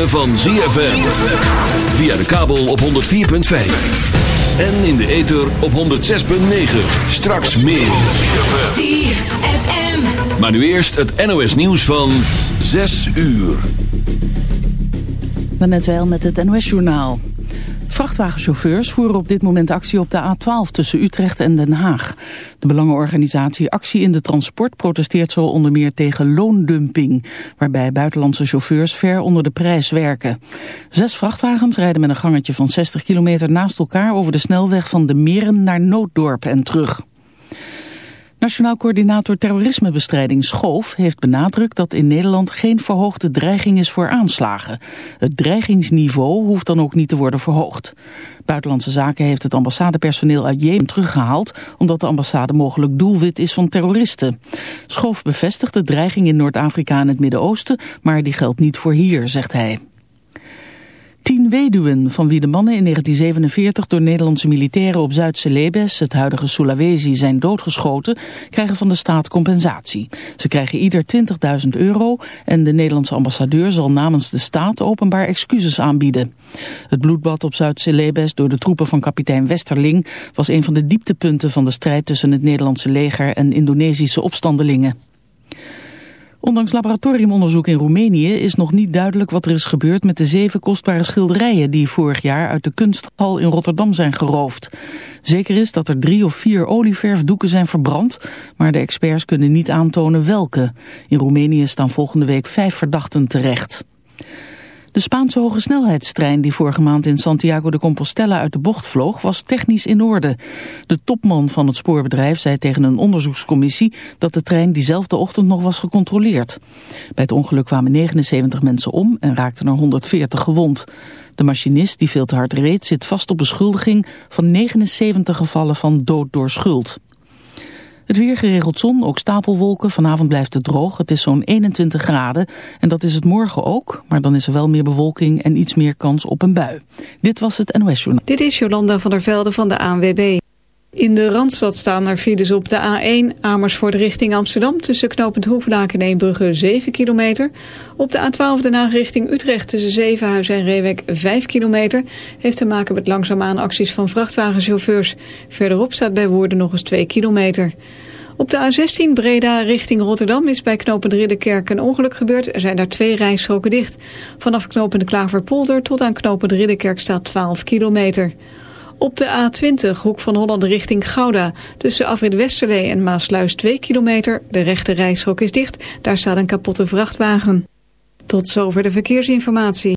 ritme van ZFM. Via de kabel op 104.5. En in de ether op 106.9. Straks meer. ZFM. Maar nu eerst het NOS nieuws van 6 uur. Net wel met het NOS-journaal. Vrachtwagenchauffeurs voeren op dit moment actie op de A12 tussen Utrecht en Den Haag. De belangenorganisatie Actie in de Transport protesteert zo onder meer tegen loondumping, waarbij buitenlandse chauffeurs ver onder de prijs werken. Zes vrachtwagens rijden met een gangetje van 60 kilometer naast elkaar over de snelweg van de Meren naar Nooddorp en terug. Nationaal coördinator terrorismebestrijding Schoof heeft benadrukt dat in Nederland geen verhoogde dreiging is voor aanslagen. Het dreigingsniveau hoeft dan ook niet te worden verhoogd. Buitenlandse Zaken heeft het ambassadepersoneel uit Jemen teruggehaald omdat de ambassade mogelijk doelwit is van terroristen. Schoof bevestigt de dreiging in Noord-Afrika en het Midden-Oosten, maar die geldt niet voor hier, zegt hij. Tien weduwen, van wie de mannen in 1947 door Nederlandse militairen op Zuid-Celebes, het huidige Sulawesi, zijn doodgeschoten, krijgen van de staat compensatie. Ze krijgen ieder 20.000 euro en de Nederlandse ambassadeur zal namens de staat openbaar excuses aanbieden. Het bloedbad op Zuid-Celebes door de troepen van kapitein Westerling was een van de dieptepunten van de strijd tussen het Nederlandse leger en Indonesische opstandelingen. Ondanks laboratoriumonderzoek in Roemenië is nog niet duidelijk wat er is gebeurd met de zeven kostbare schilderijen die vorig jaar uit de kunsthal in Rotterdam zijn geroofd. Zeker is dat er drie of vier olieverfdoeken zijn verbrand, maar de experts kunnen niet aantonen welke. In Roemenië staan volgende week vijf verdachten terecht. De Spaanse hogesnelheidstrein die vorige maand in Santiago de Compostela uit de bocht vloog was technisch in orde. De topman van het spoorbedrijf zei tegen een onderzoekscommissie dat de trein diezelfde ochtend nog was gecontroleerd. Bij het ongeluk kwamen 79 mensen om en raakten er 140 gewond. De machinist die veel te hard reed zit vast op beschuldiging van 79 gevallen van dood door schuld. Het weer geregeld zon, ook stapelwolken. Vanavond blijft het droog. Het is zo'n 21 graden. En dat is het morgen ook. Maar dan is er wel meer bewolking en iets meer kans op een bui. Dit was het NOS Journaal. Dit is Jolanda van der Velde van de ANWB. In de Randstad staan er files op de A1 Amersfoort richting Amsterdam... tussen knooppunt Hoeflaak en Eembrugge 7 kilometer. Op de A12 daarna richting Utrecht tussen Zevenhuizen en Reewek 5 kilometer... heeft te maken met langzaamaan acties van vrachtwagenchauffeurs. Verderop staat bij Woerden nog eens 2 kilometer. Op de A16 Breda richting Rotterdam is bij knooppunt Ridderkerk een ongeluk gebeurd. Er zijn daar twee rijstroken dicht. Vanaf knooppunt Klaverpolder tot aan knooppunt Ridderkerk staat 12 kilometer. Op de A20, hoek van Holland richting Gouda. Tussen Afrit Westerlee en Maasluis 2 kilometer. De rechte rijstrook is dicht. Daar staat een kapotte vrachtwagen. Tot zover de verkeersinformatie.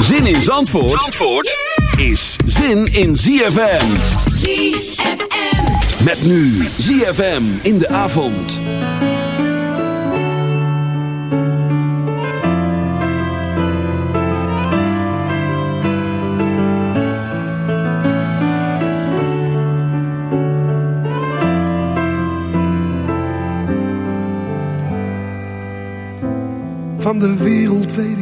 Zin in Zandvoort, Zandvoort is zin in ZFM. ZFM. Met nu ZFM in de avond. Van de wereld weet ik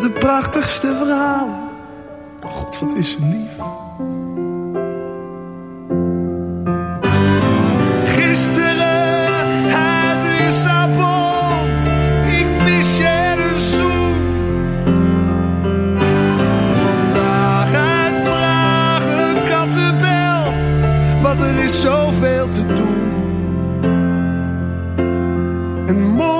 De prachtigste verhalen. God, wat is ze lief. Gisteren uit Lissabon. Ik mis je zoen. Vandaag uit Praag een kattenbel. Want er is zoveel te doen. En morgen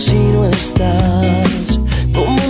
si no estás. Como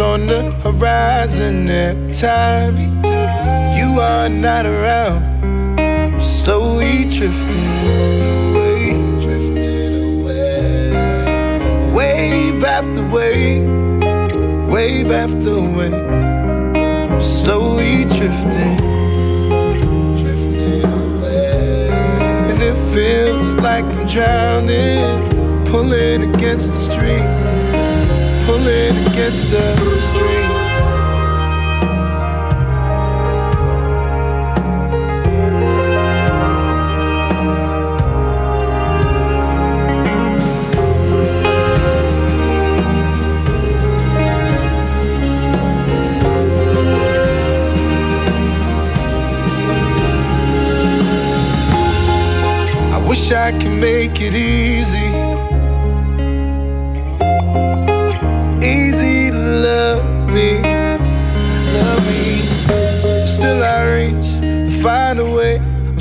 on the horizon every time you are not around. I'm slowly drifting away, drifting away, wave after wave, wave after wave, I'm slowly drifting. drifting away, And it feels like I'm drowning, pulling against the stream, pulling against the stream. I wish I could make it easy.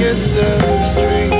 tickets the street.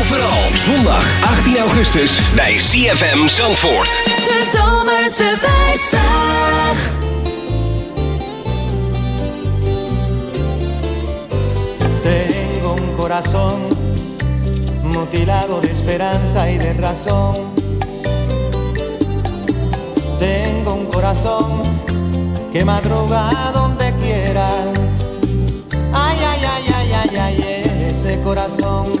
overal. Zondag 18 augustus bij CFM Zandvoort. De Zomerse 50. Tengo un corazón mutilado de esperanza y de razón. Tengo un corazón que madruga donde quiera. Ay, ay, ay, ay, ay, ay, ese corazón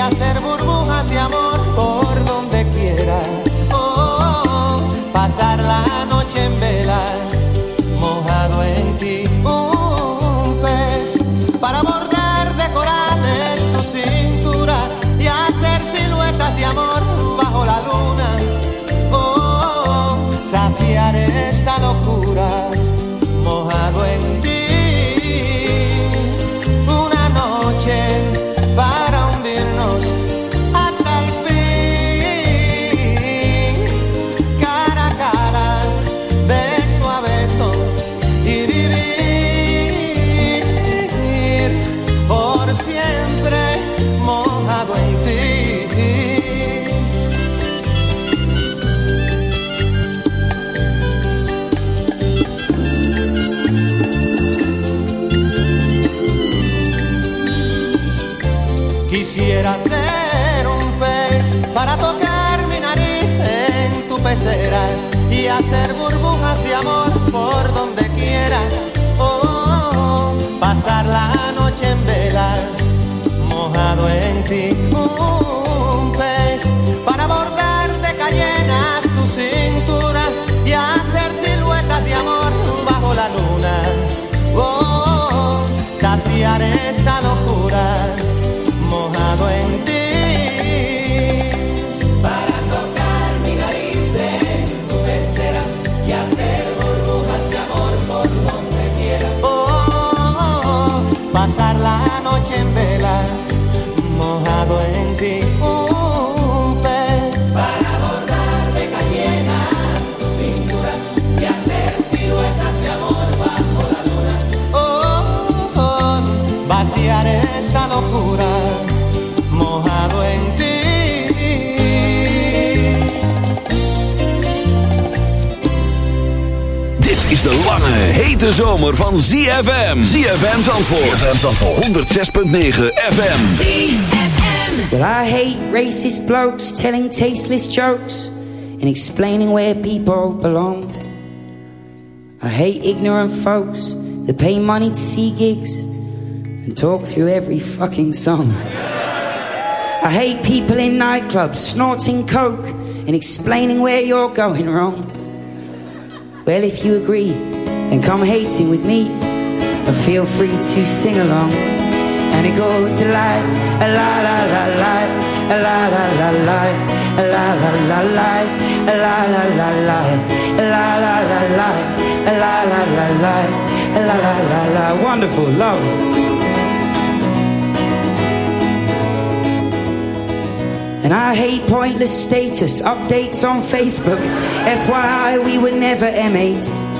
hacer burbujas de amor hete zomer van ZFM. ZFM Zandvoort. ZFM Zandvoort. 106.9 FM. Well, I hate racist blokes telling tasteless jokes and explaining where people belong. I hate ignorant folks that pay money to see gigs and talk through every fucking song. I hate people in nightclubs snorting coke and explaining where you're going wrong. Well, if you agree, then come hating with me and feel free to sing along. And it goes a la a la la la la a la la la la a la la la la a la la la la a la la la la a la la la la a la la la la wonderful love. And I hate pointless status updates on Facebook. FYI, we were never M8s.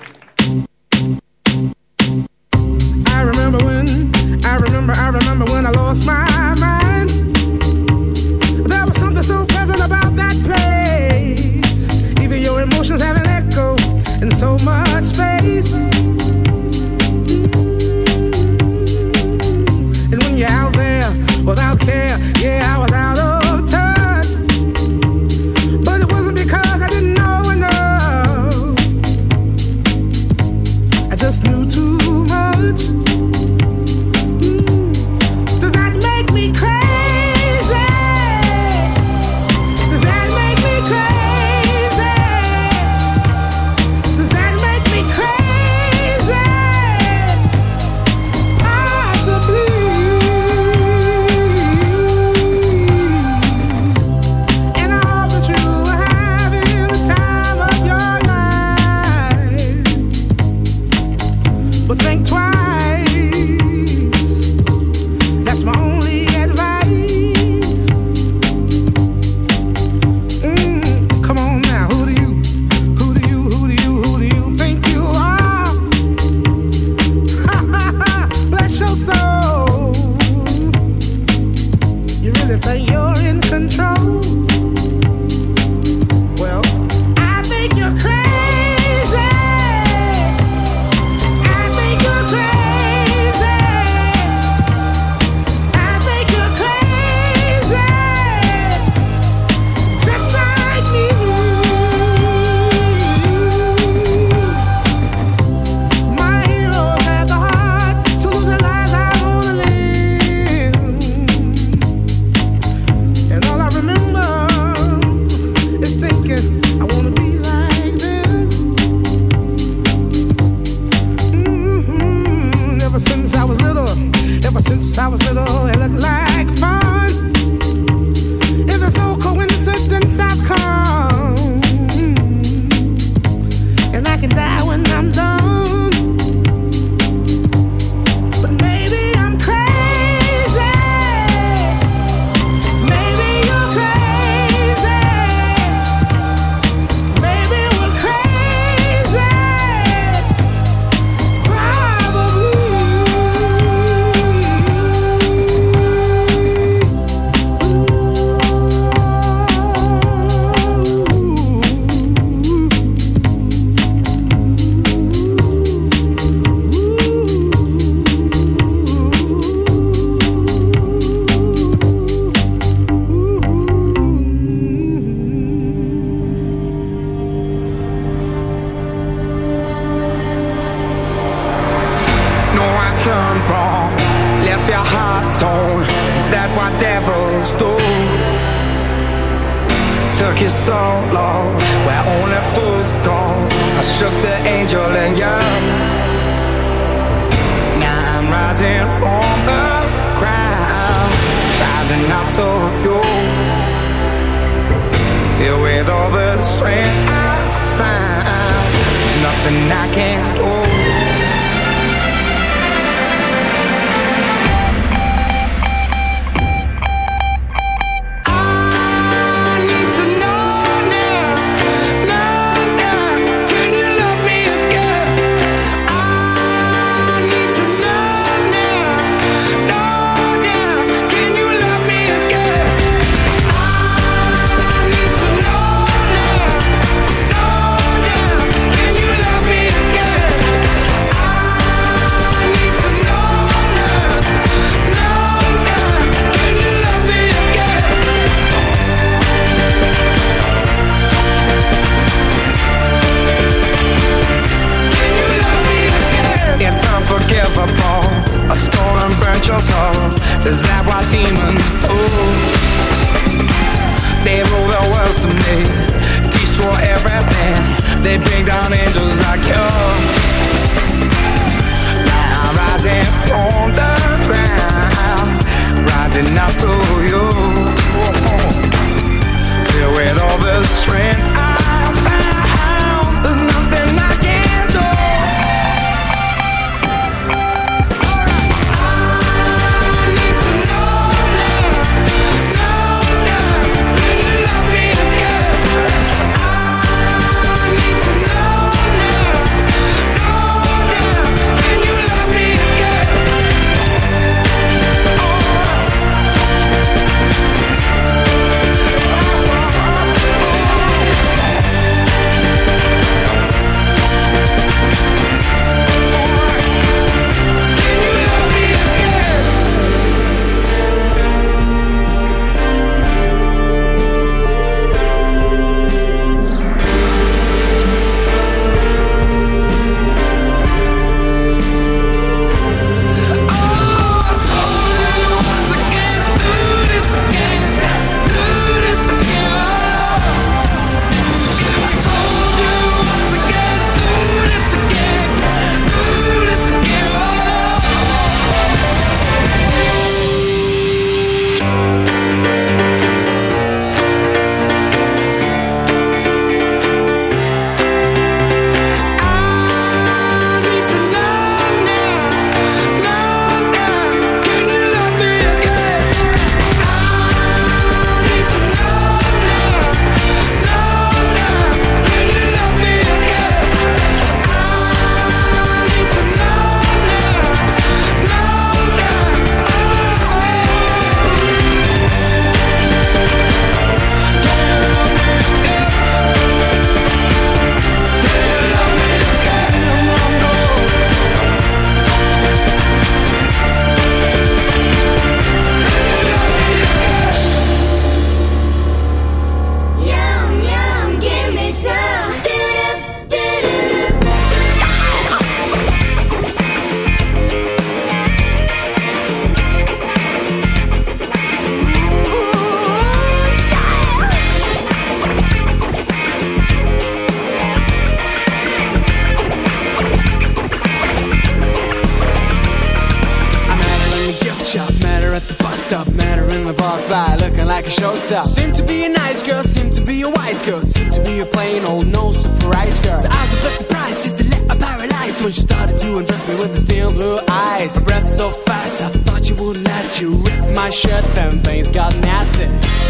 Started me with the steel blue eyes. Breath so fast, I thought you wouldn't last. You ripped my shirt, then things got nasty.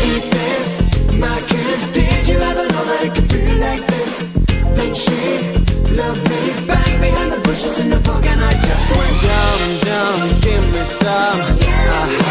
Eat this, my kiss. Did you ever know that it could feel like this? Then she loved me, bang behind the bushes in the park, and I just went yum yum, give me some. Uh-huh, uh-huh,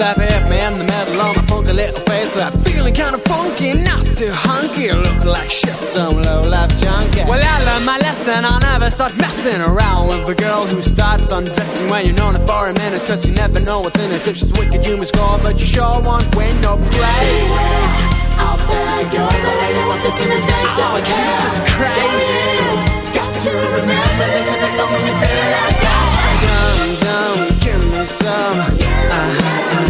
slap hit me in the middle of my funky little face slap. Feeling kinda funky, not too hunky, look like shit, some low life junkie. Well, I learned my lesson, I'll never start messing around with a girl who starts undressing when you're known her for a minute, cause you never know what's in it. If she's wicked, you must score, but you sure won't win no praise. Out there goes a lady with the same day. Oh, Jesus Christ. Got to remember this, and it's the you feel like that. Yum, yum, give me some. Uh-huh, uh-huh.